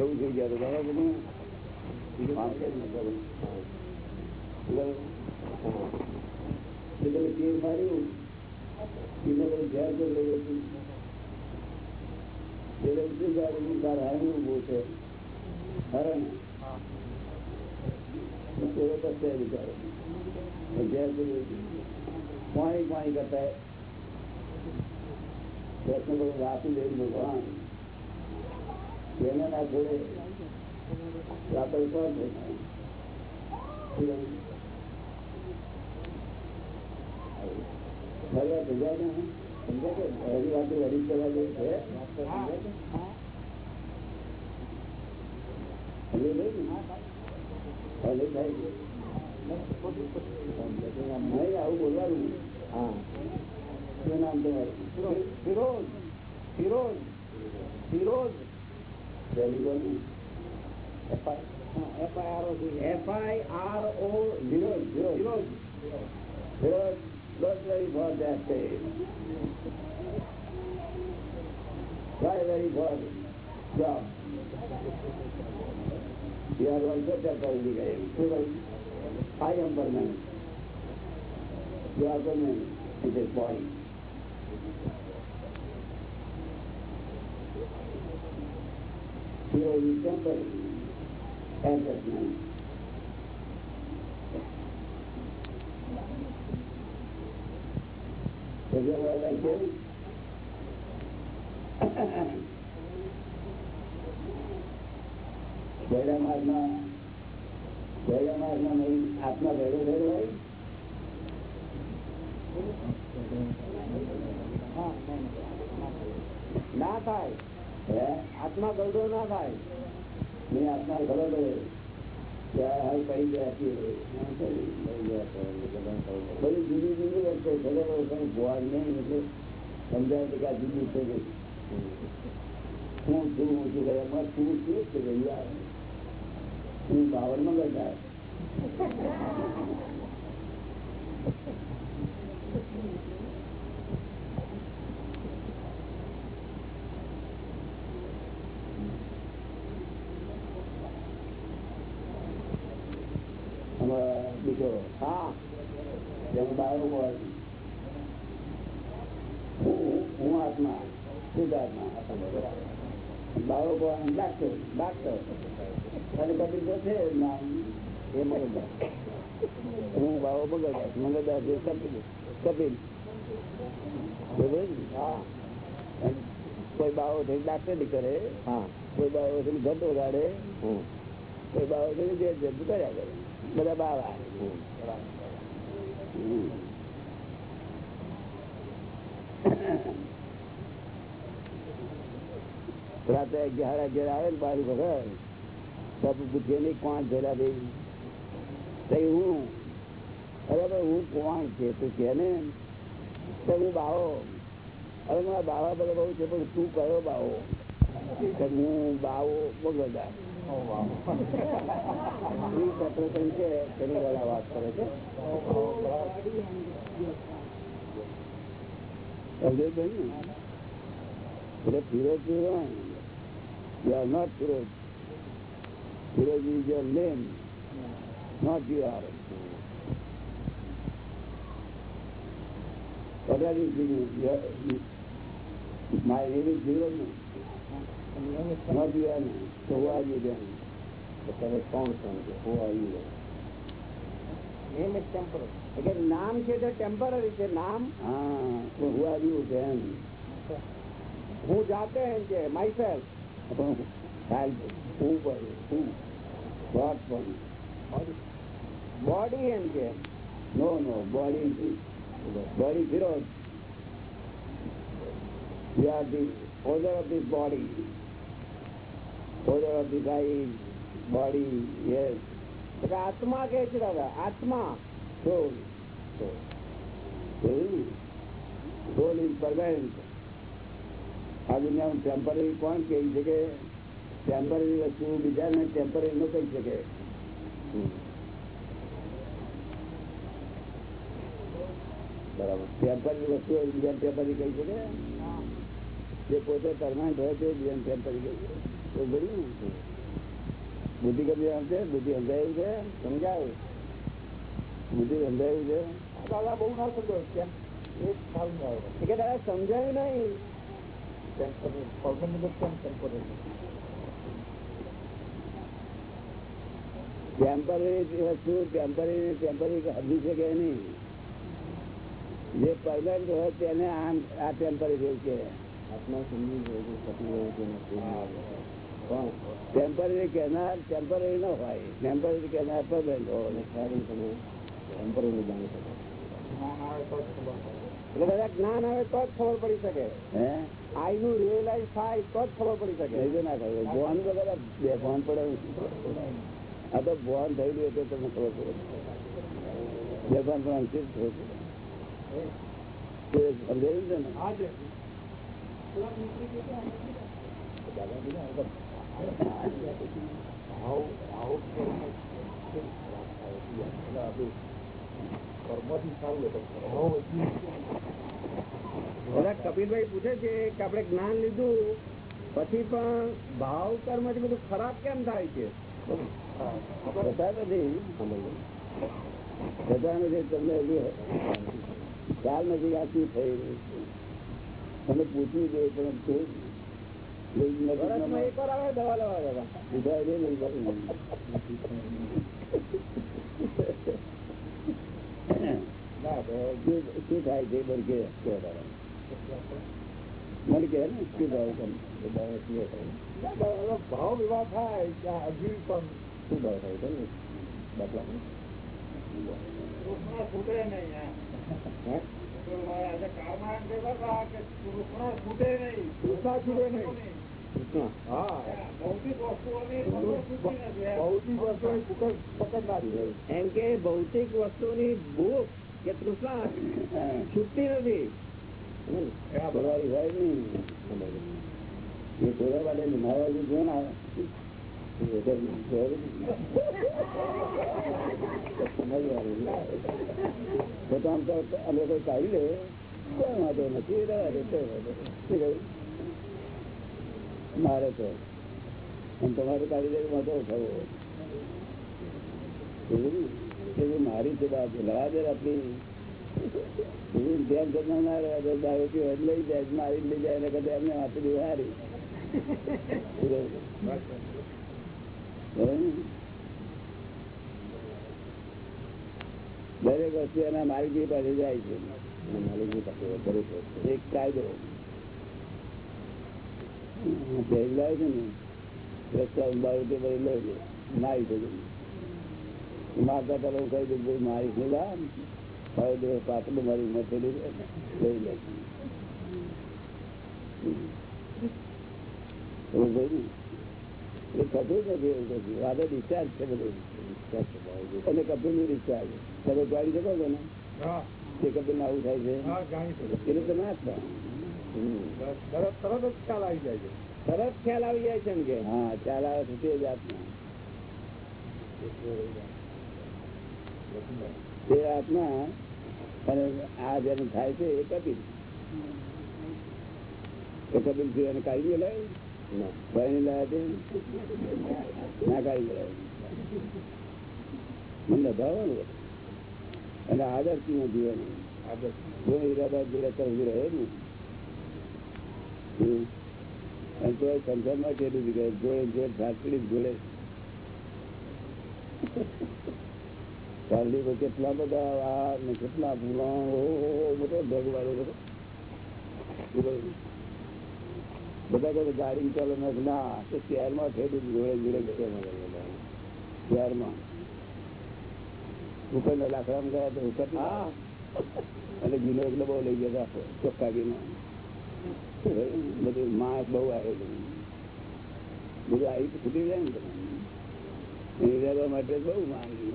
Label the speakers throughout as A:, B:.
A: એવું થઈ ગયા દાદા બધું બીજું કામ છે જ નહીં. બરાબર. એટલે પેલું તીર માર્યું એને પેલું ઝેર તો લઈ હતું એટલે શું જાણ્યું તાર હારું ઉભું છે હરણ પેલો પસ્તાય બિચારો ઝેર તો લઈ હતું. પાણી પાણી કરતા પ્રશ્ન બધું રાખી દે ભગવાન એને ના કોણ ને સમજાય કે હરી વાત હરી કરવા છે. આવું બોલવાનું હા. શું નામ તમારું?
B: Firoz Firoz Firoz
A: I am permanent. You are permanent in this body. Here is temporary adjustment. Is that what I said? પહેલા માર્ગમાં પહેલા માર્ગમાં નહીં આત્મા ભેગો થયેલો હોય
B: ના થાય
A: હે
B: આત્મા ગરડો ના થાય.
A: મેં આત્મા ખબર પડે. ત્યાં પડી ગયા છીએ. જુદી જુદી વસ્તુ ભોવાય નહીં, એટલે સમજાય કે આ છે હું છું હું છું કરે તું શું છે યાર હું બાવનમાં બેઠા અમારા બીજો
B: હા
A: જેમ બારો હોય હું હું આત્મા બાળકો ડાક્ટર લાગતો અને તો છે એ હું બાળો કપિલ કપિલ.
B: હા.
A: કોઈ બાવો થઈ ડાક્ટરી કરે
B: હા.
A: કોઈ બાવો થઈ ઘટ વગાડે કોઈ બાવો થઈ જે કર્યા કરે બધા બાવા હમ. રાતે અગિયાર અગિયાર આવે ને બારું વગર તો પૂછે નહીં કોણ જરા ભાઈ હું. અરે ભાઈ હું કોણ છે? તું કે ને? તો હું બાવો. અરે મારા બાવા બધા બહુ છે પણ તું કયો બાવો? હું બાવો બગડા છે? તેની વાળા વાત કરે છે. એટલે Firoz You are not Firoj. Firoj is your name, not you are. What are you doing? You are, you, my name is Firoj, not you are. So who are you then? તો તમે કોણ છો who are you then?
B: Name is temporary એટલે નામ છે તે temporary છે નામ
A: હા તો who are you then?
B: હું જાતે એમ છે માય સેલ્ફ
A: પણ ખ્યાલ હું પર હું what one?
B: બોડી એમ છે
A: No, no, body, body Firoj. You are the owner of this body. Owner of this eyes, body, yes,
B: એટલે આત્મા કે છે દાદા આત્મા
A: soul. Soul, soul is permanent. આ દુનિયામાં ટેમ્પરરી કોણ કહી શકે ટેમ્પરરી વસ્તુ બીજાને ટેમ્પરરી નો કહી શકે? બરાબર. ટેમ્પરરી વસ્તુ બીજા ટેમ્પરરી કહી શકે? જે પોતે પરમાનન્ટ હોય તે બીજા ટેમ્પરરી કહી શકે. તો ભર્યું બુદ્ધિ કમી સમજાયું છે?
B: સમજાયું?
A: બુદ્ધિ સમજાયું છે?
B: દાદા બહુ ના સમજાયું સમજાયું નહીં. ટેમ્પરરી
A: વસ્તુ ટેમ્પરરી ટેમ્પરરી હજી શકે નહીં? જે પરમાનન્ટ હોય તેને આ ટેમ્પરરી જેવું
B: પણ
A: ટેમ્પરરી કહેનાર ટેમ્પરરી ન હોય. ટેમ્પરરી કહેનાર પરમાનન્ટ હોય.
B: અને ખ્યાલ તમે ટેમ્પરરી જાણી શકો એટલે બધા જ્ઞાન આવે તો જ ખબર પડી શકે. આઈ નું રિયલાઇઝ થાય તો જ ખબર પડી શકે.
A: તો ના ખબર ભોન વગર બે ભોન પડે આ તો ભોન થયેલું એટલે તમને ખબર પડે. બે ભોન પણ અંતિમ થયું તે સમજાયું છે ને?
B: દાદા કપિલભાઈ પૂછે છે કે આપણે જ્ઞાન લીધું પછી પણ ભાવ કર્મથી બધું ખરાબ કેમ થાય છે?
A: ખ્યાલ નથી આ શું થઈ રહ્યું તમે પૂછવું જોઈએ પણ શું
B: એક વાર આવે દવા લેવા દાદા
A: એ નહીં. કરવું. શું શું થાય છે મને કે કે તારા. મને કે ને શું ભાવ તમને? એ ભાવ શું થાય?
B: દાદા, ભાવ વિવાહ થાય ત્યાં હજી પણ
A: શું ભાવ થાય છે ને? દાખલા
B: હે? કૃષ્ણા છૂટે નહીં કૃષ્ણા. હા ભૌતિક વસ્તુઓની પકડ પકડ ના રહે. એમ કે ભૌતિક વસ્તુની ભૂખ કે તૃષ્ણા છૂટતી નથી.
A: છોડવાની હોય. તો અમે કોઈ કાઢી લે. કોઈ વાંધો નથી? મારે તો. તમારે કાઢી દે વાંધો થવો મારી છે બાપ લવા દે આપણી જાય જાય દરેક વસ્તુ એના માલિકી પાસે જાય છે. માલિકી પાસે દરેક વસ્તુ. એક કાયદો. લાવે છે ને રસ્તા બારું તે પછી લઈ લે મારી બધું મારતા પેલા હું કહી દઉં ભાઈ મારી નહીં લા હવે દિવસ પાતળું મારી ઉંમર થયેલી છે લઈ લે એવું કહ્યું ને? એ થતું જ નથી એવું કશું આ તો ડિસ્ચાર્જ છે બધું અને કપિલનું ડિસ્ચાર્જ તમે ગાડી શકો છો ને તે કપિલ આવું થાય છે એટલે તમે આપતા
B: તરત તરત જ ખ્યાલ આવી જાય છે તરત ખ્યાલ આવી જાય છે એમ કે
A: હા ચાલ આવે છે તે જ આત્મા તે આત્મા અને આ જેને થાય છે એ કપિલ. એ કપિલ છે એને કાઢી લાય ભાઈ લાયા ના કાઢી લાય મને ભાવવાનું અને હું જીવન. જો ઈરાદા જોડે કરવું રહે ને હમ. અને તો સંસારમાં કેટલું જોડે જોડે સાચડી જોડે. ચાલી કેટલા બધા આ ને કેટલા ભૂલા મોટો ભગવાડો બધો. બધા કહે ગાડી ચાલો. મેં ના તો શહેરમાં થયેલું જોડે જોડે શહેરમાં. ઉપરના લાકડામાં ગયા તો ઉપર
B: ના
A: અને ગીનો એટલે બહુ લઈ ગયા ચોખ્ખા ગીનો. બધું માસ બહુ આવેલું બધું આવી તો છૂટી જાય ને. તમે એ માટે બહુ માંગી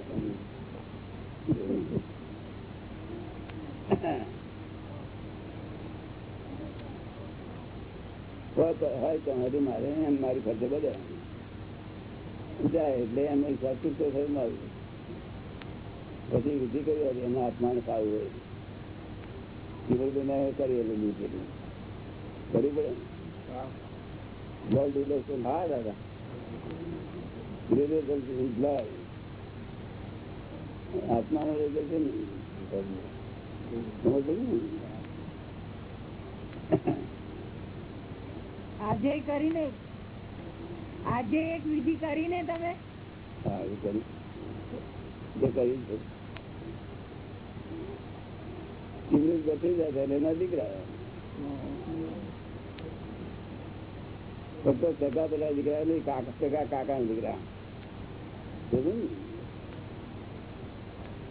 A: હોય તો હજુ મારે એમ મારી ખર્ચે બધે જાય એટલે એમ હિસાબ ચૂકતો થયું મારું પછી વિધિ કરી હતી એના આત્માને પાવું હોય જીવનભાઈ કરીએ લીધું કરી પડે Blood relation.
B: હા દાદા
A: Relation is blood. આત્માનો relation છે ને?
C: આજે કરીને આજે એક વિધિ કરીને તમે
A: હા, એ કરી. જે કર્યું છે. જાય છે, એના દીકરા ફક્ત સગા પેલા દીકરા નહીં કાકા સગા કાકા દીકરા ને?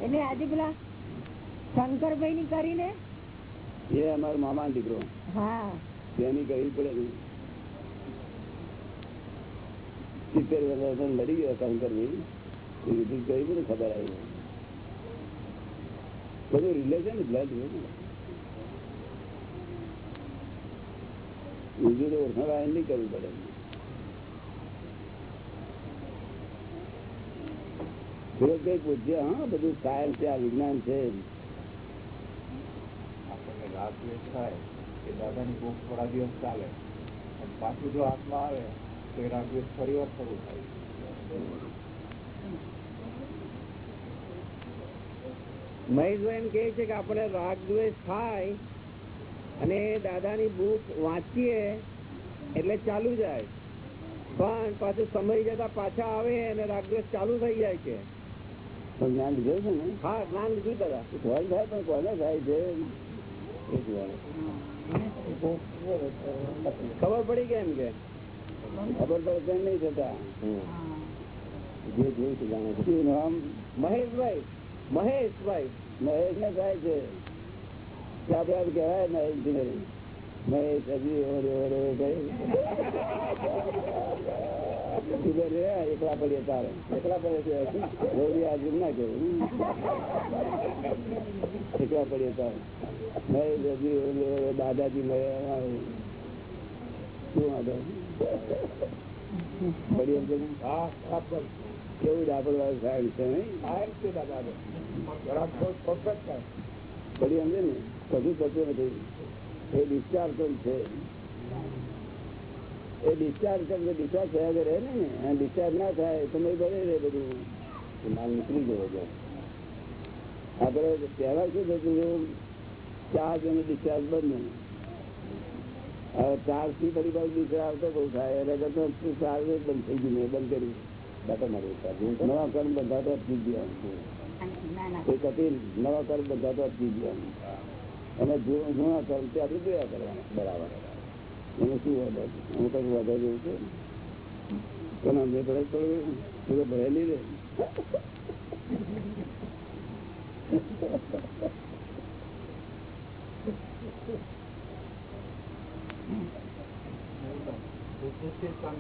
C: એટલે આજે પેલા શંકરભાઈ ની કરીને
A: એ અમારો મામા દીકરો.
C: હા.
A: તેની કરવી પડે ને સિત્તેર વર્ષ લડી ગયો શંકરભાઈ. એ વિધિ કરવી પડે ખબર આવી બધું રિલેશન બ્લડ બીજું તો ઓળખાણ નહીં કરવું પડે. સુરત પૂછ્ય હા બધું સાયન્સ છે આ વિજ્ઞાન છે.
D: આપણને રાગ દ્વેષ થાય કે દાદાની ભૂખ થોડા દિવસ ચાલે. અને પાછું જો હાથમાં આવે તો એ રાગ દ્વેષ ફરી વાર શરૂ થાય.
B: મહેશભાઈ એમ કે છે કે આપણે રાગ દ્વેષ થાય અને દાદાની બુક વાંચીએ એટલે ચાલુ જાય. પણ પાછું સમય જતા પાછા આવે અને રાગ દ્વેષ ચાલુ થઈ જાય છે.
A: પણ જ્ઞાન લીધું છે ને?
B: હા જ્ઞાન લીધું દાદા.
A: કોણ થાય પણ કોને થાય છે?
B: ખબર પડી કે એમ કે?
A: ખબર પડે તેમ નહીં થતા. જે જોયું છે જાણે છે. શું નામ?
B: મહેશભાઈ. મહેશભાઈ.
A: મહેશ ને થાય છે. આપડે આપણે કહેવાય ને engineering. ઓરે ઓરે એકલા પડીએ તારે. એકલા પડે હાજર ના કેવું એકલા પડીએ તારે. ઓરે ઓરે દાદાજી મળ્યા શું વાંધો? પડી એમ? કેવું ડાપડ વાળું સાહેબ છે નહીં? ને કશું થતું નથી. એ ડિસ્ચાર્જ છે. એ ડિસ્ચાર્જ કરશે ડિસ્ચાર્જ થયા વગર રહે ને? અને ડિસ્ચાર્જ ના થાય તો મેં ભરે રહે બધું. માલ નીકળી ગયો છે. આપણે પહેલા શું થતું ચાર્જ અને ડિસ્ચાર્જ બંધ હવે ચાર્જથી ફરી પાછું ડિસ્ચાર્જ આવતો બહુ થાય. એટલે કરતો ચાર્જ બંધ થઈ ગયું. મેં બંધ કર્યું. બાપા મારું નવા કર્મ બંધાતો અટકી ગયા કતી નવા કર્મ બંધાતો અટકી ગયા અને જૂ- જૂના કર્મ તે જોયા કરવાના, બરાબર. એને શું વધે? હું કઈ વધારે જેવું છે? પડે તું ભરે નહીં રે.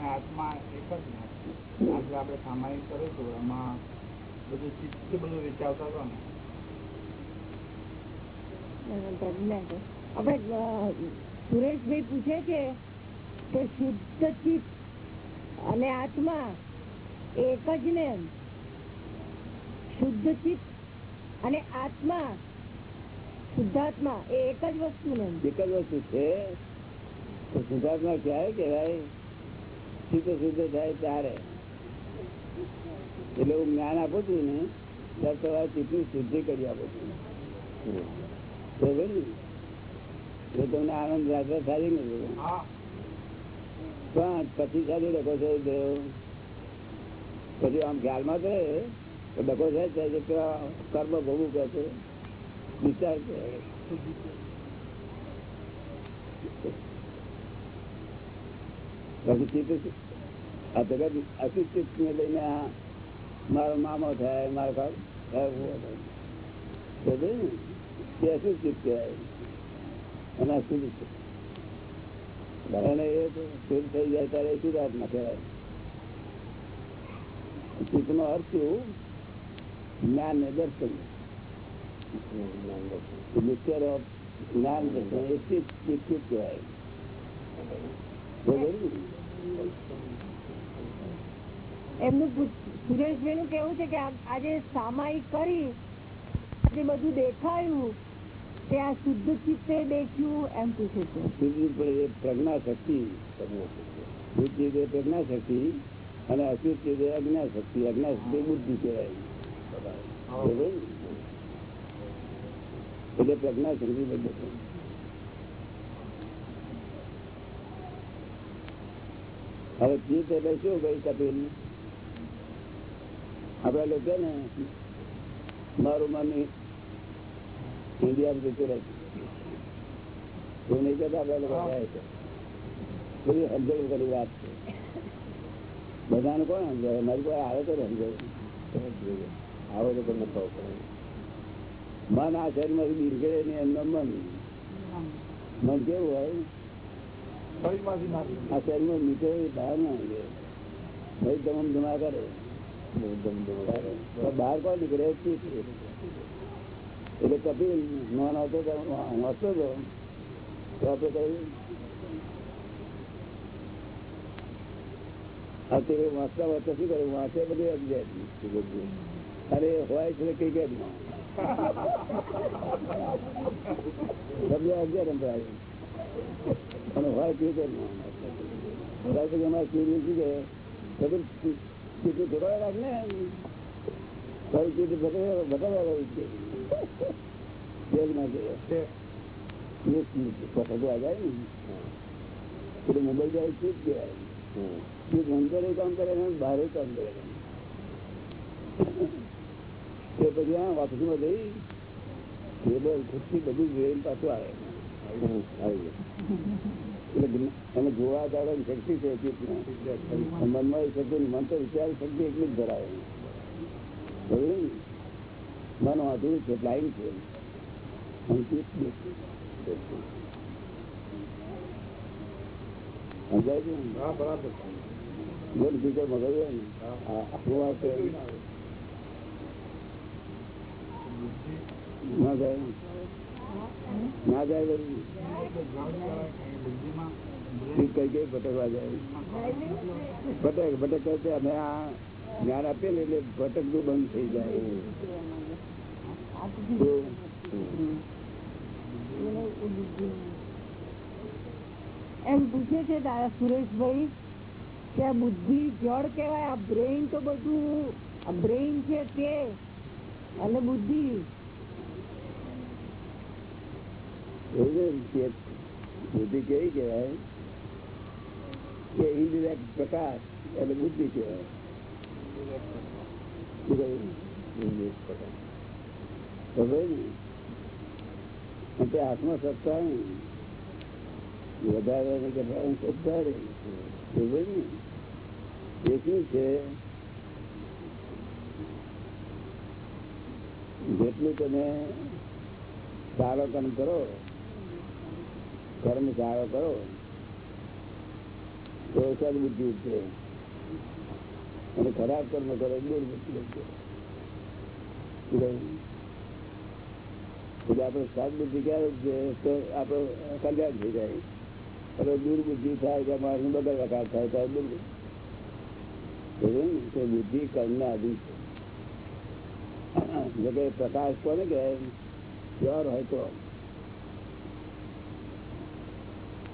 D: આત્મા એક જ આપણે સામાયિક કરીશું, એમાં બધું ચિત્ત બધું વિચારતા હતા ને.
C: આપણે સુરેશભાઈ પૂછે છે કે શુદ્ધ ચિત્ત અને આત્મા એક જ ને શુદ્ધ ચિત્ત અને આત્મા શુદ્ધાત્મા એ એક જ વસ્તુ ને
A: એક જ વસ્તુ છે. શુદ્ધાત્મા ક્યારે કહેવાય? શુદ્ધ શુદ્ધ થાય ત્યારે. એટલે હું જ્ઞાન આપું છું ને ત્યારે તમારે ચિત્તની શુદ્ધિ કરી આપું છું. તમને આનંદ રાત્રે થાય ને
D: હા
A: પણ પછી સાથે ડકો થઈ ગયો પછી આમ ખ્યાલમાં કરે તો ડકો થાય છે કે પેલા કર્મ ભોગવું કહે છે વિચાર કરે. પછી ચિત્ત આ જગત અશિક્ષિત ને લઈને આ મારો મામો થાય મારો કાક થાય જ્ઞાન ને દર્શન જ્ઞાન દર્શન એ ચિત્ત કહેવાય
C: એમનું સુરેશભાઈ નું કેવું છે કે આજે સામાયિક કરી જે બધું દેખાયું.
A: એટલે પ્રજ્ઞા હવે ચિત્ત એટલે શું ભાઈ કપિલ? આપડા લોકો ને મારું મન ઇન્ડિયા જતું રહે એવું નહીં કહેતા આપડા લોકો જાય છે. બધી સમજણ કરી વાત છે. બધાને કોણ સમજાવે? મારી કોઈ આવે તો સમજાવે. આવે તો પણ નફો પડે. મન આ શરીરમાંથી નીકળે ને એમનો મન. મન કેવું હોય? આ શરીરમાં નીકળે બહાર ના ભાઈ ધમા કરે. બહાર કોણ નીકળે. એટલે કપિલ નોન હતો હસતો હતો તો આપણે કહ્યું અત્યારે વાંચતા વાંચતા શું કર્યું વાંચે બધું અજ્ઞાન અરે હોય છે ક્રિકેટમાં શબ્દ અગિયાર બધું રાખ ને? બતાવ્યા મુંબઈ જાય ચીટ કહેવાય કામ કરે બહાર કામ કરે તે પછી આ વાપસીમાં જઈ ટેબલ ખુરશી બધું જોઈને પાછું આવે આવી એટલે એને જોવા દાડવાની શક્તિ છે મનમાં એ શક્તિ મન તો વિચાર શક્તિ એટલી જ ધરાવે? મન વાંધું છે બ્લાઇન્ડ છે અને ચિત્ત દેખે. સમજાય છે ને?
D: હા બરાબર
A: બોલ બીજો મગજ હોય ને આ આપણું વાત છે. ના જાય ના જાય બધું.
D: બુદ્ધિમાં
A: ચિત્ત કઈ કઈ ભટકવા જાય ભટક ભટક કરતે અમે આ જ્ઞાન આપીએ ને એટલે ભટકતું બંધ થઈ જાય તો
C: એમ પૂછે છે દાદા સુરેશભાઈ કે આ બુદ્ધિ જળ કેવાય આ બ્રેઇન તો બધું આ બ્રેઇન છે તે અને બુદ્ધિ.
A: એવું છે ને કે બુદ્ધિ કેવી કહેવાય? કે ઇન્ડિરેક્ટ પ્રકાશ એટલે બુદ્ધિ કહેવાય. શું કહ્યું? ખબર ને? અને તે હાથમાં સત્તા વધારે. ખબર ને? એ શું છે જેટલું તમે સારો કર્મ કરો કર્મ સારો કરો, તો સદબુદ્ધિ ઉઠશે અને ખરાબ કર્મ કરો, દુર્બુદ્ધિ ઉઠે શું કહ્યું? એટલે આપણે બુદ્ધિ ક્યારે તો આપણે કલ્યાણ થઈ જાય. અને દુર્બુદ્ધિ થાય કે માણસ બધા વખાર થાય ત્યારે દુર્બુદ્ધિ. તો બુદ્ધિ કર્મના આધીન છે કે પ્રકાશ કોને કહેવાય? પ્યોર હોય તો.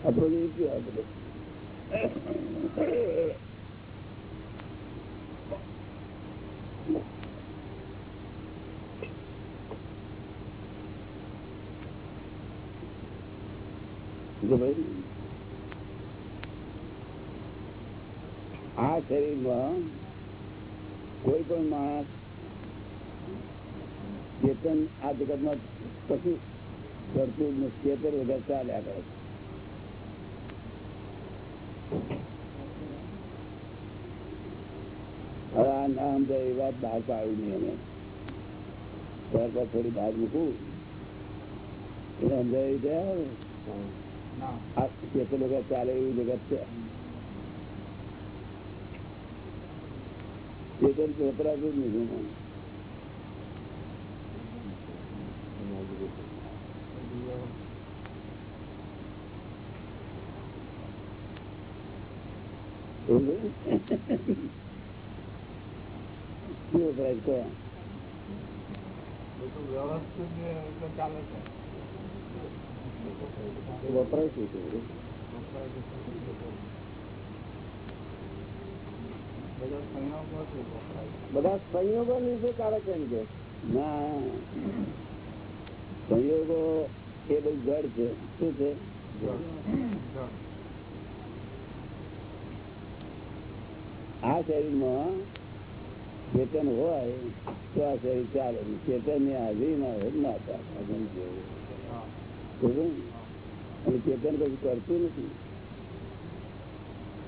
A: આપણું પ્યોર બધું. ભાઈ, આ શરીરમાં કોઈ પણ માણસ ચેતન આ જગતમાં કશું કરતું ચેતન વગર ચાલ્યા કરે હવે આ નામ તો એ વાત બહાર પાડવી નહીં અમે ત્યાર પર થોડી બહાર મૂકું. એટલે સમજાવી ગયા
D: ના
A: આ ચેતન વગર ચાલે એવું જગત છે ચેતન વપરાતું જ નથી એમાં. એવું છે? શું વપરાય છે?
D: બધું વ્યવસ્થિત રીતે ચાલે છે
A: વપરાય શું છે?
D: બધા સંયોગો છે વપરાય.
B: બધા સંયોગો લીધે કારક એમ કે
A: ના, સંયોગો એ બધું જડ છે શું છે
D: જળ. જળ.
A: આ શરીરમાં ચેતન હોય તો આ શરીર ચાલે ચેતનની હાજરી ના હોય ના ચાલે અગમ જેવું.
D: હા.
A: બરોબર ને? અને ચેતન કશું કરતું નથી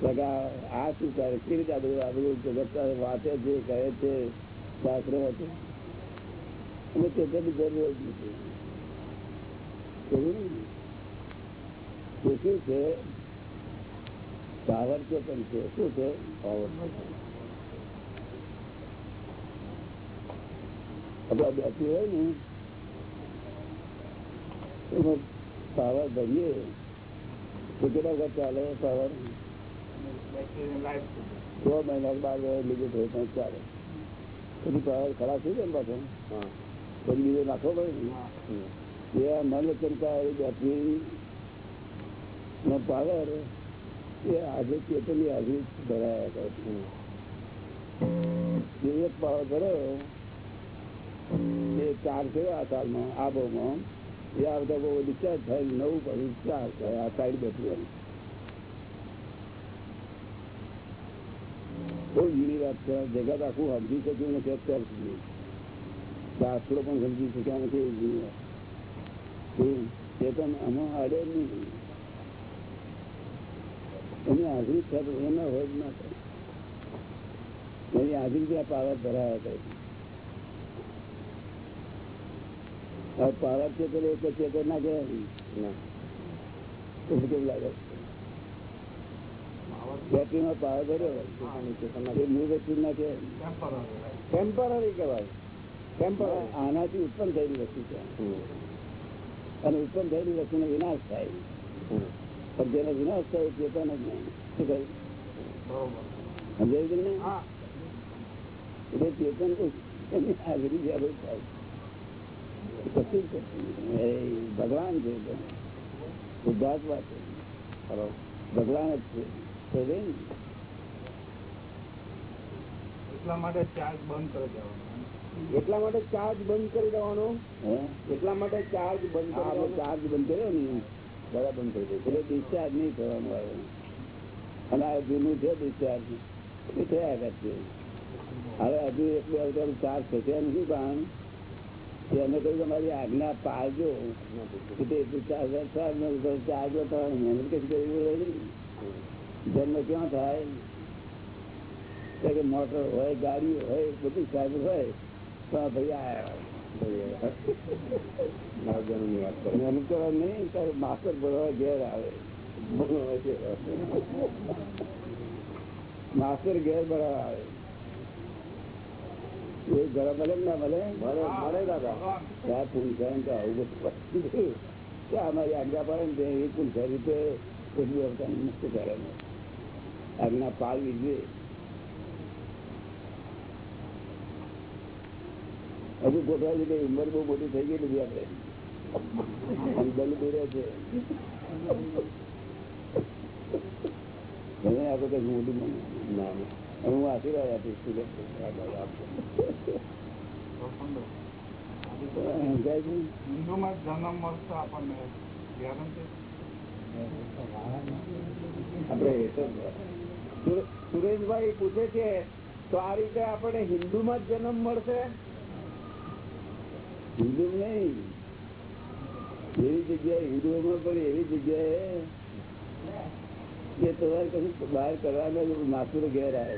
A: તો કે આ આ શું કરે કેવી રીતે આ બધું આ બધું જગત વાતે છે કહે છે શાસ્ત્રો વાંચે અને ચેતનની જરૂર જ નથી બરોબર ને? એ શું છે પાવર ચેતન છે શું છે પાવર આપડે બેઠી હોય ને પાવર ભરીએ. તો કેટલા વખત ચાલે પાવર
D: છે.
A: મહિના બાર લીધું થયું પણ ચાલે. પછી પાવર ખરાબ થઈ જાય ને પાછો. પછી બીજો નાખવો પડે એ મન ચિંતા એ બેટરી નો પાવર એ આજે ચેતનની હાજરી ભરાયા કરે એક પાવર કર્યો એ ચાર થયો આ સાલમાં આ એ આવતા બહુ ડિસ્ચાર્જ થાય, નવું પણ ચાર થાય, આ સાઈડ બેઠું બહુ જૂની વાત છે. જગત આખું સમજી શક્યું નથી અત્યાર સુધી. શાસ્ત્રો પણ સમજી શક્યા નથી જૂની વાત. એ પણ આમાં અડે નહીં. એની હાજરી થાય એના હોય ના થાય. એની હાજરી ત્યાં પાવર ભરાયા કરે. હવે છે તો એક ચેતન ના કહેવાય. કેવું લાગે? બેટરીમાં પાવર ભર્યો એ મૂળ વસ્તુ ના કહેવાય.
B: ટેમ્પરરી કહેવાય. ટેમ્પરરી
A: આનાથી ઉત્પન્ન થયેલી વસ્તુ છે. અને ઉત્પન્ન થયેલી વસ્તુનો વિનાશ થાય. પણ જેનો વિનાશ થાય એ ચેતન જ નહીં શું કહ્યું? સમજાયું તમને?
D: હા.
A: એટલે ચેતન હાજરી જરૂર થાય કશું જ કરતું નથી. એ ભગવાન છે ઉદ્ધાત્મા છે ભગવાન જ છે.
D: એટલા માટે ચાર્જ બંધ કરી દેવાનો.
B: એટલા માટે ચાર્જ બંધ કરી દેવાનો? એટલા માટે ચાર્જ બંધ
A: આ
B: કરી
A: આપણે
B: દેવાનો?
A: ચાર્જ બંધ કર્યો ને. બરાબર બંધ કરી દે એટલે ડિસ્ચાર્જ નહીં થવાનું આવે અને આ જૂનું છે ડિસ્ચાર્જ એ થયા કરશે. હવે હજુ એટલું ચાર્જ થશે નથી પણ કે અમે કહ્યું તમારી આજ્ઞા પાળજો. બતાવવાની મહેનત કઈ કરવી જન્મ ક્યાં થાય? મોટર હોય, ગાડી હોય, બધું સાધન હોય, તો ભાઈ આવ્યા મહેનત કરવા નહીં, તારે માસ્ટર ભરવા ઘેર આવે. માસ્ટર ઘેર ભરવા આવે. એ ઘર મળે કે ના મળે મળે મળે દાદા
D: ભગવાન.
A: ત્યાં પુલસારી તો આવું બધું વસ્તુ કે અમારી આજ્ઞા પાડે ને તે એ પુલસારી રીતે એટલું અવતાર મુક્ત કરે ને આજ્ઞા પાડવી જોઈએ હજુ ગોઠવા છે કે ઉંમર બહુ મોટી થઈ ગઈ બધી આપણે અને બલ દૂરે છે ભલે આપણે કઈ મોટી મને ના ના. અને હું આશીર્વાદ આપીશ?
D: હિન્દુમાં જન્મ મળશે
B: સુરેશભાઈ પૂછે છે, તો આ રીતે આપણે હિન્દુમાં જ જન્મ મળશે
A: હિન્દુ નહીં એવી જગ્યાએ હિન્દુઓમાં પણ એવી જગ્યાએ કે તમારે કશું બહાર કરવાના માથું ઘેર આવે.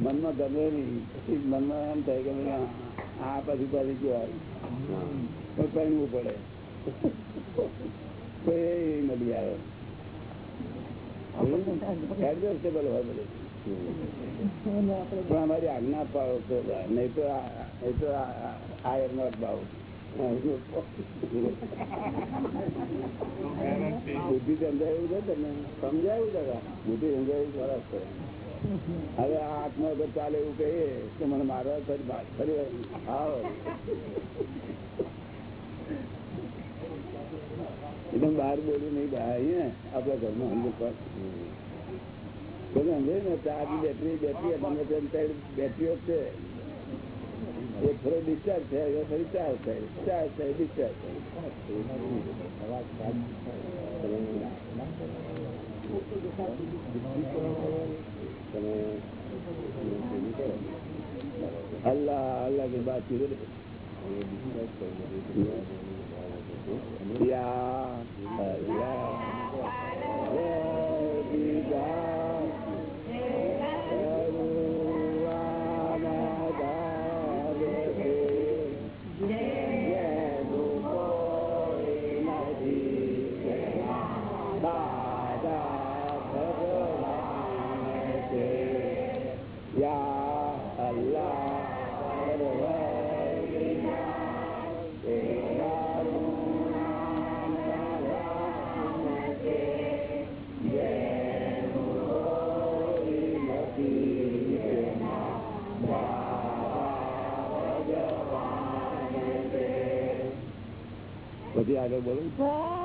A: મનમાં ગમે પછી મનમાં એમ થાય કે આ- પછી પાછી પણ પહેરવું પડે. કોઈ એ આવે. એડજસ્ટેબલ હોય બધું અમારી આજ્ઞા પાડો તો નહીં તો નહીં તો આઈ એમ નોટ બાઉ બુદ્ધિ સમજાયું છે તમે સમજાયું દાદા બુદ્ધિ સમજાયું સરસ હવે આ આત્મા વગર ચાલે એવું કહીએ કે મને મારવા ફરી વાત ફરી આવો એકદમ બહાર બોલ્યું નહીં બહાર આપણા ઘરમાં અંદર સમજે ને ચાર્જ બેટરી બેટરી તમને તેમ સાઈડ બેટરીઓ છે. એક થોડો ડિસ્ચાર્જ થાય ફરી ચાર્જ થાય ચાર્જ થાય ડિસ્ચાર્જ થાય. અલ્લાહ અલ્લાહ કે બાત યા યા. આગળ બોલો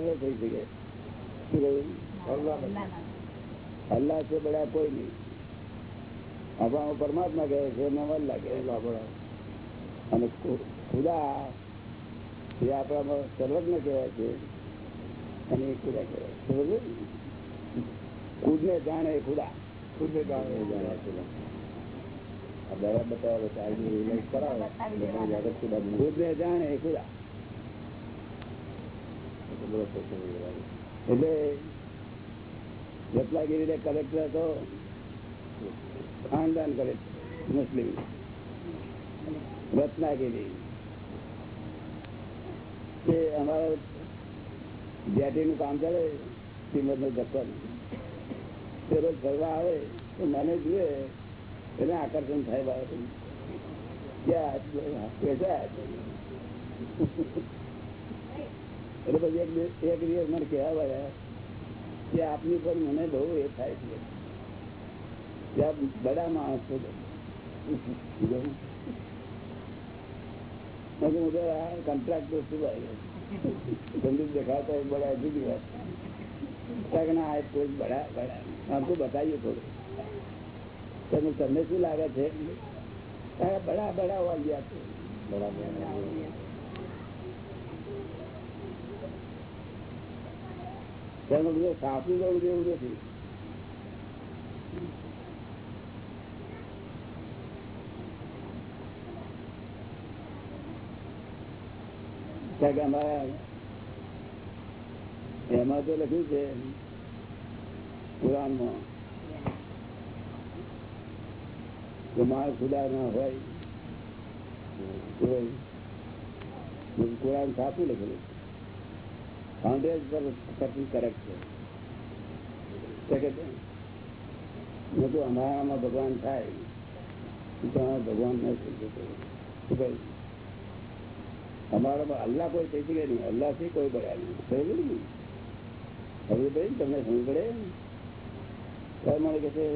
A: અલ્લાહ થઈ શું કહ્યું અલ્લાહ છે બધા કોઈ નહીં. આપણા પરમાત્મા કહે છે એમને અલ્લાહ કહે છે અને ખુદા એ આપણામાં સર્વજ્ઞ કહેવાય છે અને એ ખુદા કહેવાય ને? ખુદને જાણે ખુદા. ખુદને જાણે જાણે બતાવે. ખુદને જાણે ખુદા. એટલે રત્નાગીરી કલેક્ટર હતો ખાનદાન કરે મુસ્લિમ. રત્નાગીરી. તે અમારા જેટી નું કામ ચાલે શ્રીમદ નો ધક્કર તે રોજ ફરવા આવે, તો મને જુએ, એને આકર્ષણ થાય બાબત ક્યાં પૈસા એટલે પછી એક એક દિવસ મને કહેવા વાળા કે આપની પર મને બહુ એ થાય છે. બડા માણસ છો. વાત ના આ કોઈ બડા બડા. તો બતાવીએ થોડું. તમે તમને શું લાગે છે? બડા બડા વાગ્યા છે. તેનું બધું સાચું જવું જેવું નથી. એમાં તો લખ્યું છે, પુરાણમાં કે માણસ ખુદા ના હોય પુરાણ સાચું લખેલું હંડ્રેડ પર્સન્ટ કરેક્ટ છે કે મેં તો અમારામાં ભગવાન થાય તો અમારા ભગવાન નથી શું કહ્યું અમારામાં અલ્લાહ કોઈ થઈ શકે નહીં અલ્લાહથી કોઈ બળ્યા નહીં થયેલું ને હવે ભાઈ તમને સમજ પડે ત્યારે મને કહે છે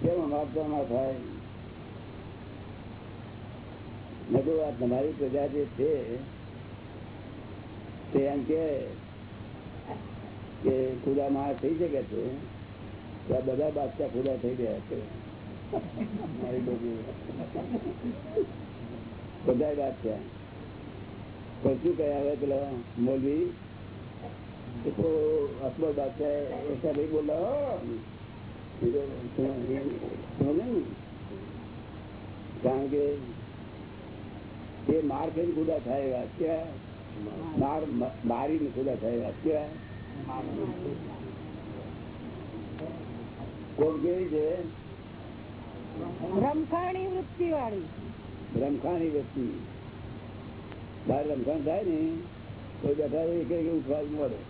A: કેમ અમારા થાય મેં કહ્યું આ તમારી પ્રજા જે છે તે એમ કે કે ખુદા માણસ થઈ શકે છે તો આ બધા બાદશાહ ખુદા થઈ ગયા છે મારી બધી બધા બાદશાહ પણ શું કહે હવે પેલો મોલવી એ તો અકબર બાદશાહ એસા નહીં બોલા કારણ કે એ માર ખાઈને ખુદા થાય એવા કેવા માર મારીને ખુદા થાય એવા કેવા કોણ કેવી છે
C: રમખાણી વૃત્તિ વાળી
A: રમખાણી વ્યક્તિ બહાર રમખાણ થાય ને કોઈ બેઠા હોય કે ઉઠવા મળે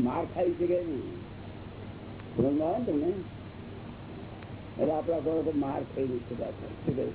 A: માર ખાઈ શકે નહીં સમજમાં આવે ને તમને એટલે આપડા ઘરો તો માર ખાઈ નહીં શકે આપણે. શું કહ્યું?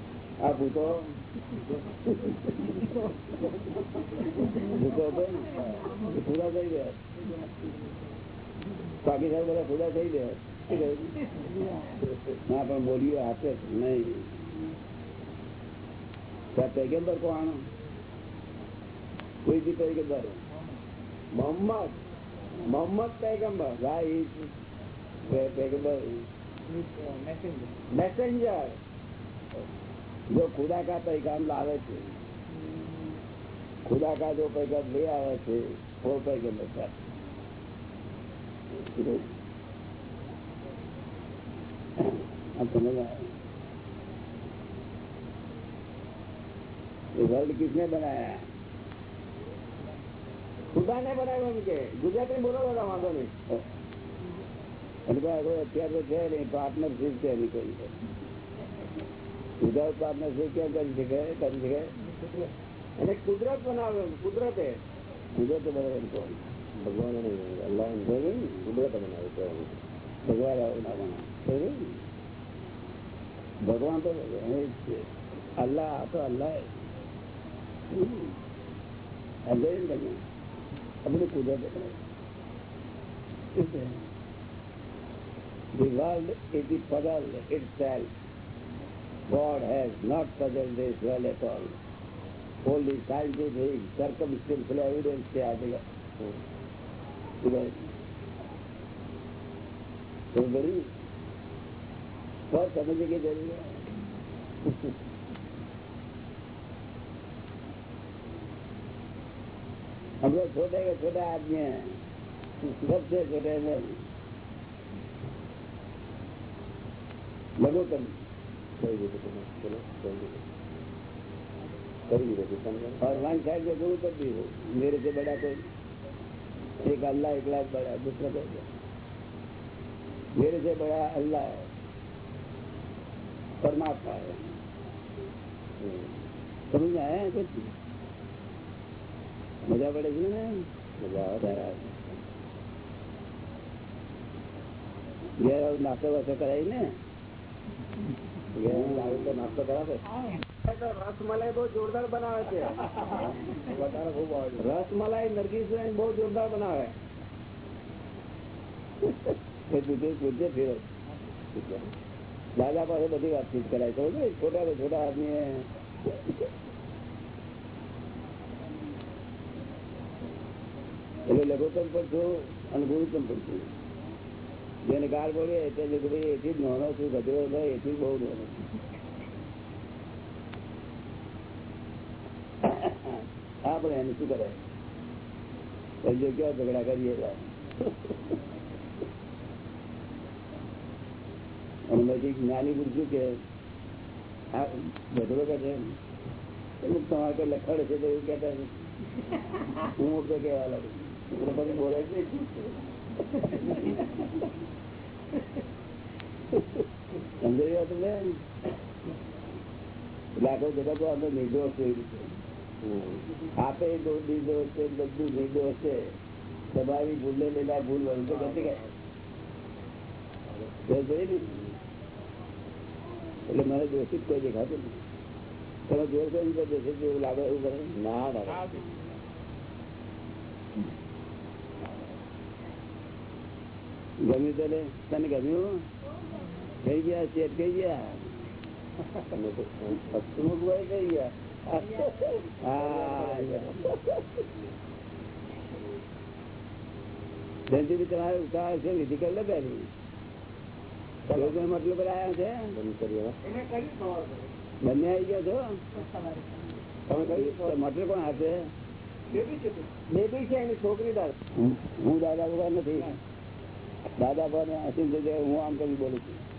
A: આ ભૂતો? ભૂતો પૂરા થઈ ગયા. પાકિસ્તાન બધા પૂરા થઈ ગયા. ના પણ બોલ્યું આપે નહીં. પેગેમ્બર કોણ કોઈ બી પેગેમ્બર?
B: મોહમ્મદ. મોહમ્મદ
A: પેગમ્બર. પેગમ્બર.
B: મેસેન્જર
A: جو خدا کا پیغام લાવે છે خدا کا جو پیغام لے آیا છે وہ پیغام ہوتا ہے آپ سمجھ آئے ورلڈ کس نے
B: بنایا؟ ખુદા ને બનાવ્યો એમ કે ગુજરાતી બોલો બધા વાંધો નહીં
A: અત્યારે છે નહીં પાર્ટનરશીપ છે એની કોઈ વિધાઉટ પાર્ટનરશીપ કેમ કરી શકે કરી શકે
B: એને કુદરત બનાવ્યો કુદરતે
A: કુદરત બરાબર કોણ ભગવાન અલ્લાહ કુદરત બનાવે ભગવાન આવું ના બનાવે ભગવાન તો એ જ છે અલ્લાહ આ તો અલ્લાહ અલ્લાહ ને તમે આપણે કુદરત બનાવે શું છે The world is the puzzle itself. God has not puzzled this well at all. Only scientific, circumstantial evidence they are there. Because تو what is سمجھنے کی ضرورت ہے ہم لوگ چھوٹے کے چھوٹے آدمی ہیں سب سے چھوٹے میں لگو کمی اور ہو، میرے سے بڑا کوئی ایک اللہ ایک لاکھ بڑا دوسرا کوئی میرے سے بڑا اللہ ہے پرماتما ہے۔ سمجھ میں آیا کچھ؟ مزہ پڑے گی نا مزہ رہا ہے یہ ناشتہ واشتہ کرائی نا નાસ્તો કરાવે
B: રસમલાઈ બહુ જોરદાર બનાવે છે રસમલાઈ નરગીસ બહુ જોરદાર બનાવે
A: એ પૂછે પૂછે ફેર દાદા પાસે બધી વાતચીત કરાય તો છોટા તો છોટા આદમી એટલે લઘુત્તમ પણ છું અને ગુરુત્તમ પણ છું જેને ગાળ બોલીએ એટલે ભાઈ એથી જ નાનો છું ગધરો થાય એથી બહુ નાનો પણ એને શું કરાય પછી ક્યાં ઝઘડા કરીએ અને પછી જ્ઞાની પૂછ્યું કે આ ગધરો કે છે. તમારે કોઈ લખડ છે તો એવું કહેતા હું તો કેવા લાગુ પછી બોલે જ સમજાઈ વાત તમને લાખો જગત તો આપણે નિર્દોષ એવી આપે નિર્દોષ બધું નિર્દોષ છે તમારી ભૂલે લેલા ભૂલ વળું નથી? એટલે મને દોષિત કોઈ દેખાતું નથી તમે જોર કરી દોષિત જેવું લાગે એવું કરે ના ના ગમ્યું તને તને ગમ્યું? થઈ ગયા શેઠ થઈ ગયા? હસમુખભાઈ થઈ ગયા. જયંતિ તમારે ઉતાર છે વિધિ કરી લે પેલી મતલબ આવ્યા છે? બંને આવી ગયા છો? તમે કહ્યું મટર કોણ હાથે?
B: બેબી છે એની છોકરી દાદા.
A: હું હું દાદા ભગવાન નથી. દાદા ભગવાન હસીન જગ્યાએ હું આમ કરી બોલું છું.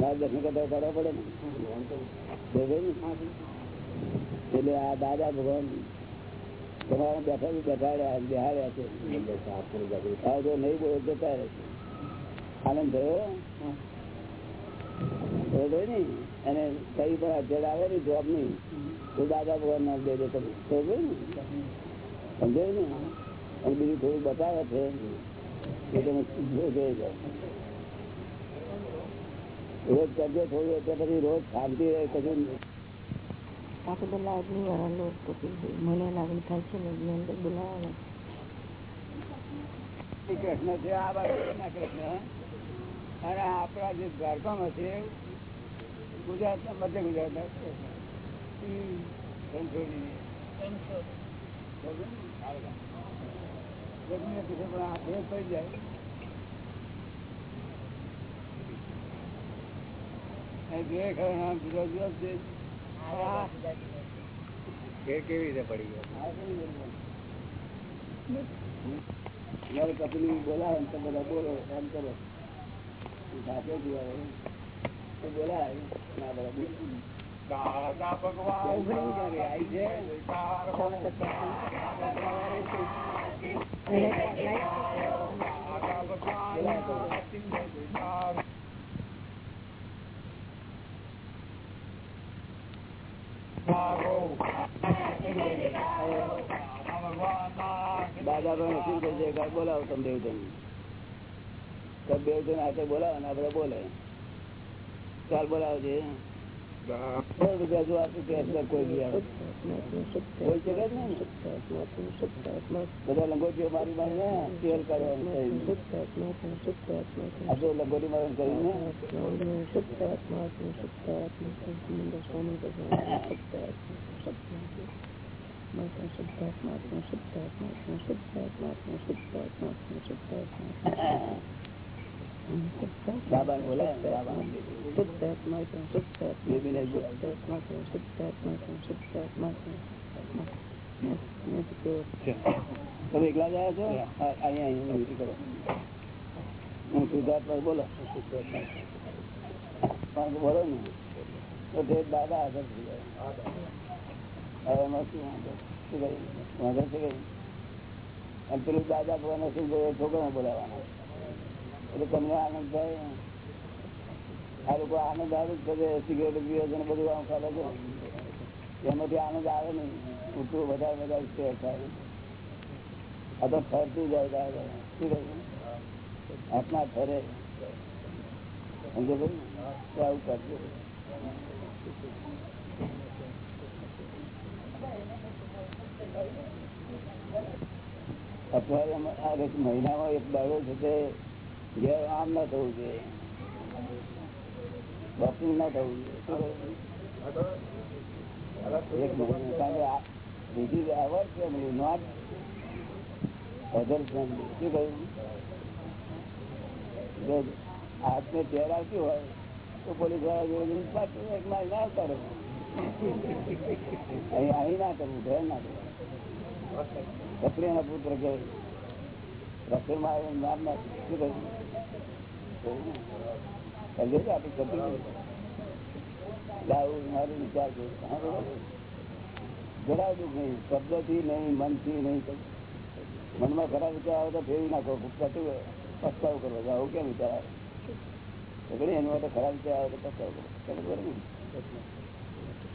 A: મારે દર્શન કરતા કરવા પડે ને? એટલે આ દાદા ભગવાન તમારા બેઠા બેઠાડ્યા, બેહાડ્યા છે. જો નહીં બોલો જતા રહે છે. આનંદ થયો? ને અને કઈ પણ અધ્યય આવે ને જોબ નહીં. તો દાદા ભગવાન નામ દે દે તમે બરોબર ને સમજાય ને? અને બીજું થોડું બતાવે છે. રોજ કરજો થોડું એટલે પછી રોજ શાંતિ રહે કશું
C: આ તો લાગણી વાળા લોટ પછી મને લાગણી થાય છે ને અંદર બોલાવવાના
A: શ્રી કૃષ્ણ છે આ બાજુ કૃષ્ણ અને આપણા જે દ્વારકામાં છે ગુજરાતના મધ્ય ગુજરાતના કૃષ્ણ. રણછોડીને. જગને પૂછે પણ આ ભેદ પડી જાય.
B: કેવી રીતે પડી ગયો?
A: જયારે બોલાવે ને તો બધા બોલો એમ કરો. સાથે તો બોલાય ના બરાબર
D: દાદા ભગવાન
A: આવી છે?
D: દાદા
A: પણ શું કહે બોલાવો, તમે દેવજન. તો દેવજન હાથે બોલાવો ને આપડે બોલે ચાલ બોલાવો છે રજૂઆત કે એટલે કોઈ બી તમે એકલા જ આવ્યા છો? અહીંયા અહીંયા કરો. હું શુદ્ધાત્મા બોલો. બોલો ને. તો તે દાદા આગળ થઈ જાય હવે એમાં શું વાંધો? શું કહ્યું? વાંધો છે કઈ અને પેલું દાદા ભગવાન શું છોકરા બોલાવવાના. એટલે તમને આનંદ આવે કરે, સિગરેટ પીવે છે બધું આમ છે આ તો અઠવાડિયામાં મહિનામાં એક દાડો છે તે ઘેર આમ ના થવું જોઈએ વોકિંગ ના થવું જોઈએ શું કહ્યું? એક મહિનો કારણ કે આ બીજી our family not other family શું કહ્યું જો હાથને ટેર આવતી હોય તો પોલીસવાળા જોડે જઈને પાછું એક મારી ના કરો અહીં અહીં ના કરવું ઘેર ના કરવું કપડીના પુત્ર કે રસ્તે માં નામ ના શું કહ્યું સમજે છે આપણી કપડી લાવું મારું વિચાર કરું હા બરોબર જરાય દુઃખ નહીં શબ્દથી નહીં મનથી નહીં મનમાં ખરાબ વિચાર આવે તો ફેરવી નાખો કશું પસ્તાવ કરવો છે આવું કેમ વિચાર આવે પકડી એની માટે ખરાબ વિચાર આવે તો પસ્તાવ કરો ખબર ને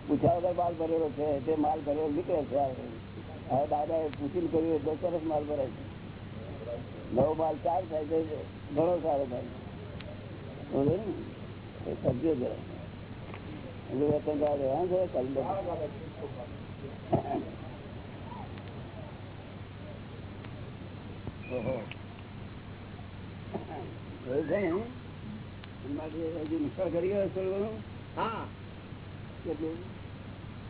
A: પૂછ્યા વગર માલ ભરેલો છે તે માલ ભરેલો નીકળે છે હવે દાદા એ પૂછીને કર્યું એટલે સરસ માલ ભરાય છે નવો માલ ચાર થાય છે ઘણો સારો થાય બોલો ને એ સમજો જરા એટલે વતન દાદા હા છે કલમ ઓહો જોયું છે ને એમાંથી હજી નિષ્ફળ કરી ગયો થોડું ઘણું
B: હા
A: કેટલું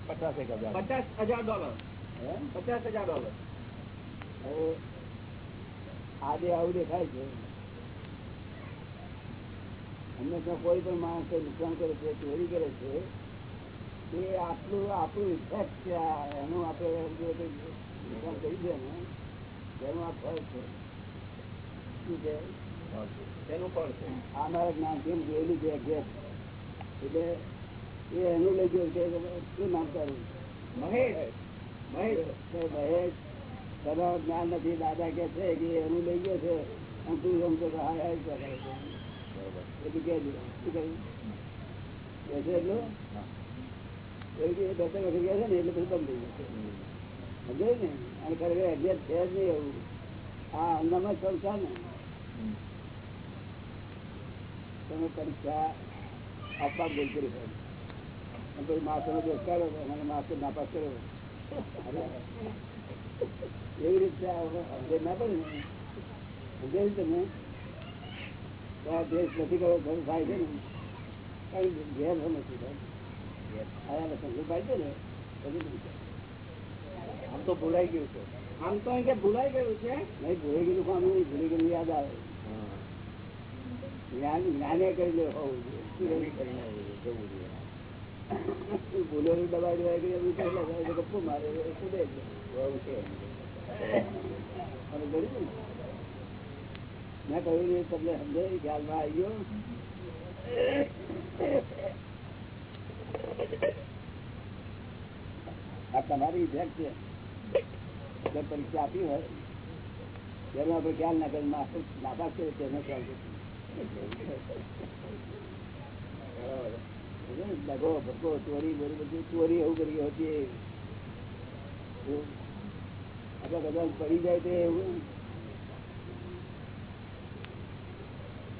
D: પચાસ એક હજાર
B: પચાસ હજાર ડોલર
A: હે?
B: પચાસ હજાર ડોલર
A: હવે આજે આવું દેખાય છે હંમેશા કોઈ પણ માણસ નુકસાન કરે છે ચોરી કરે છે એ આટલું આપણું ઇફેક્ટ છે એનું આપણે નુકસાન કરી દે ને તેનું આ ફળ છે. શું છે?
B: તેનું ફળ છે.
A: આ મારા જ્ઞાનથી એમ જોયેલું છે ગેપ એટલે એ એનું લઈ ગયું છે શું નામ તારું?
B: મહેશ. મહેશ.
A: મહેશ. તને જ્ઞાન નથી દાદા કે છે કે એનું લઈ ગયો છે અને તું સમજો કે હા કરે તમે પરીક્ષા આપવા કરી અને પછી માસ્ટરનો દોષ કાઢો અને માસ્ટર નાપાસ કર્યો. એવી રીતે ના પડે ને? સમજાયું તમે આ દેશ નથી કરવો ઘણું થાય છે ને. કઈ ઘેર નથી થાય. સંઘ થાય છે ને.
B: આમ તો ભૂલાઈ ગયું છે. આમ તો અહીં ભૂલાઈ ગયું છે?
A: નહીં ભૂલી ગયેલું કામ નહીં ભૂલી ગયેલું યાદ આવે. જ્ઞાન જ્ઞાને કરી લે હોવું જોઈએ. ભૂલેલું દબાઈ દેવાય ગપ્પો મારે.
B: છે?
A: ને? મેં કહ્યું તમને સમજે ખ્યાલમાં આવી ગયો. આ તમારી ઇફેક્ટ છે. પરીક્ષા આપી હોય, તેનો આપણે ખ્યાલ ના કરે માસ્ટર નાપાસ છે તેનો ખ્યાલ દગો ભગો ચોરી, બોરી, બધું, ચોરી એવું કરી હતી આપડે કદાચ પડી જાય તો એવું.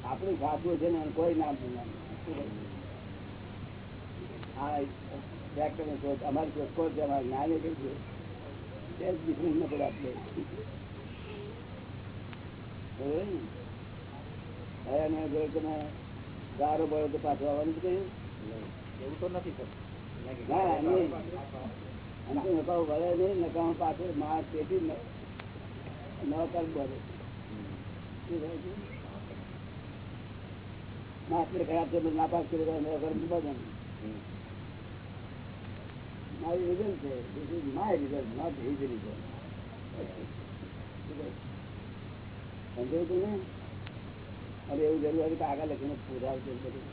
A: આપણું સાચું છે ને કોઈ નામ નહીં આ ટ્રેક્ટર શોધ અમારી શોધખોળ છે અમારે જ્ઞાન એ છે તે જ ડિફરન્સ ન આપણે હવે એને જો તમે ગારો બળો તો પાછું આવવાનું જ કહ્યું
B: એવું તો નથી
A: નકામ વળે નહીં નકામ પાછળ પેટી ન કર બળે શું થાય છે? માસ્ટર ખરાબ છે નાપાસ કરી મારી રિઝલ્ટ છે, this is my result not his result સમજાયું તું ને અને એવું જરૂર હતું કે આગળ લખીને પુરાવશે બધું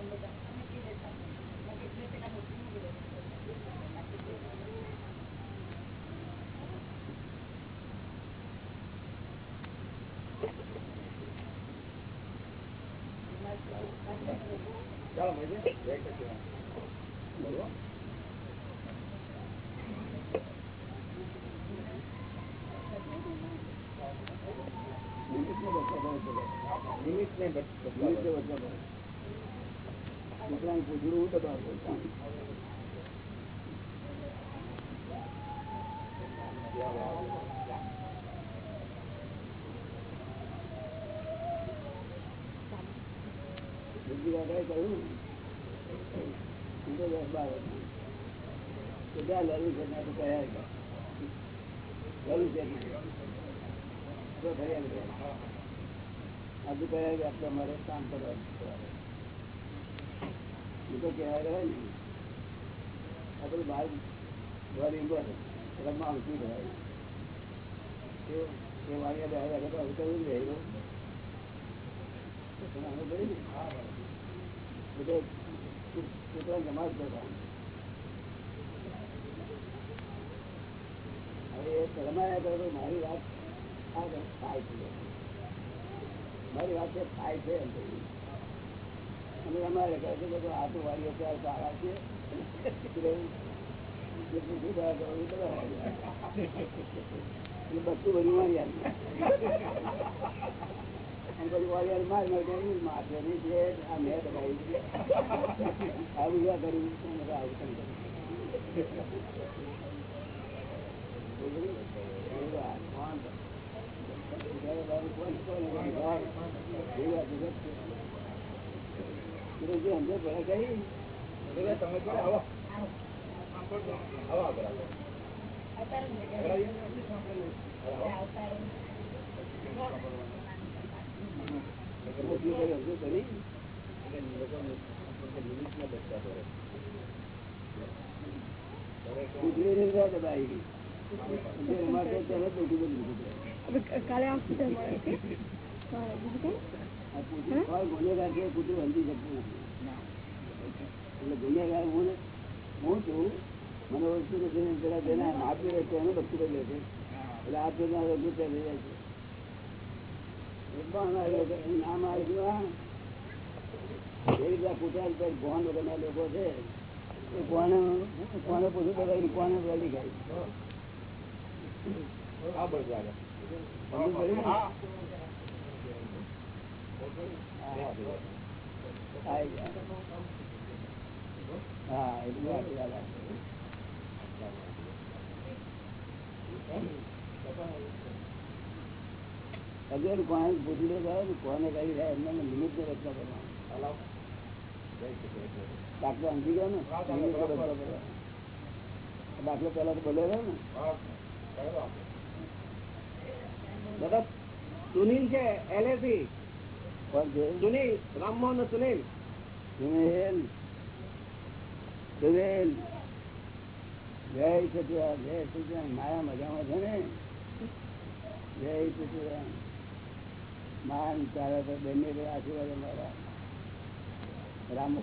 A: from the છોકરાને પૂછડું હું દબાવતો હતો. બીજી વાગે કહ્યું હું તો દસ બાર હતો. તો ત્યાં લડવું છે મેં કરવાનું કહેવાય રહે ને. આપણે બહાર ઘરે બસ રમવા ઊંચી રહ્યા એ જ ને બધે છોકરા જમા જ કરતા હવે એ રમાયા કરો મારી વાત થાય છે. મારી વાત થાય છે એમ કહ્યું. અમે અમારે કહે છે કે આ તો વાળીઓ સારા છે. એ બધા મારી આવી અને માર માર નહીં છે આ મેં દબાવી આવું આ કર્યું આવું કેમ કર્યું
C: હવે કાલે હોસ્પિટલ મળે છે હા, બીજું કઈ
A: ગુનેગાર છે કૂતરું સમજી શકતું એટલે હું હું છું મને વસ્તુ નથી પેલા જેને આપી રહ્યો છે એને બધું કરી લે છે એટલે આ પેલા રજૂ થઈ જાય છે એ પણ આવ્યો કે હું નામ આવ્યું આ એ રીતે કૂતરા પર ભોન લોકો છે એ કોને કોને પૂછું કઈ કોને વળી ખાય સમજ પડી ને? આઈ ગયા. હા એટલું વાત યાદ આવે. અગર કોને પૂછી લે તો કોને કરી રહ્યા એમને નિમિત્ત ને રચના કરવાનું દાખલો સમજી ગયો ને નિમિત્ત ને રચના કરવાનું દાખલો પેલા તો બોલ્યો ને
B: દાદા સુનિલ છે એલએસી
A: કોણ છે
B: સુનિલ, રામમોહન સુનિલ.
A: સુનિલ. સુનિલ. જય સચિદાન જય સચિદાન. માયા મજામાં છે ને? જય સચિદાન. માન તારા તો બંને આશીર્વાદ મારા રામ.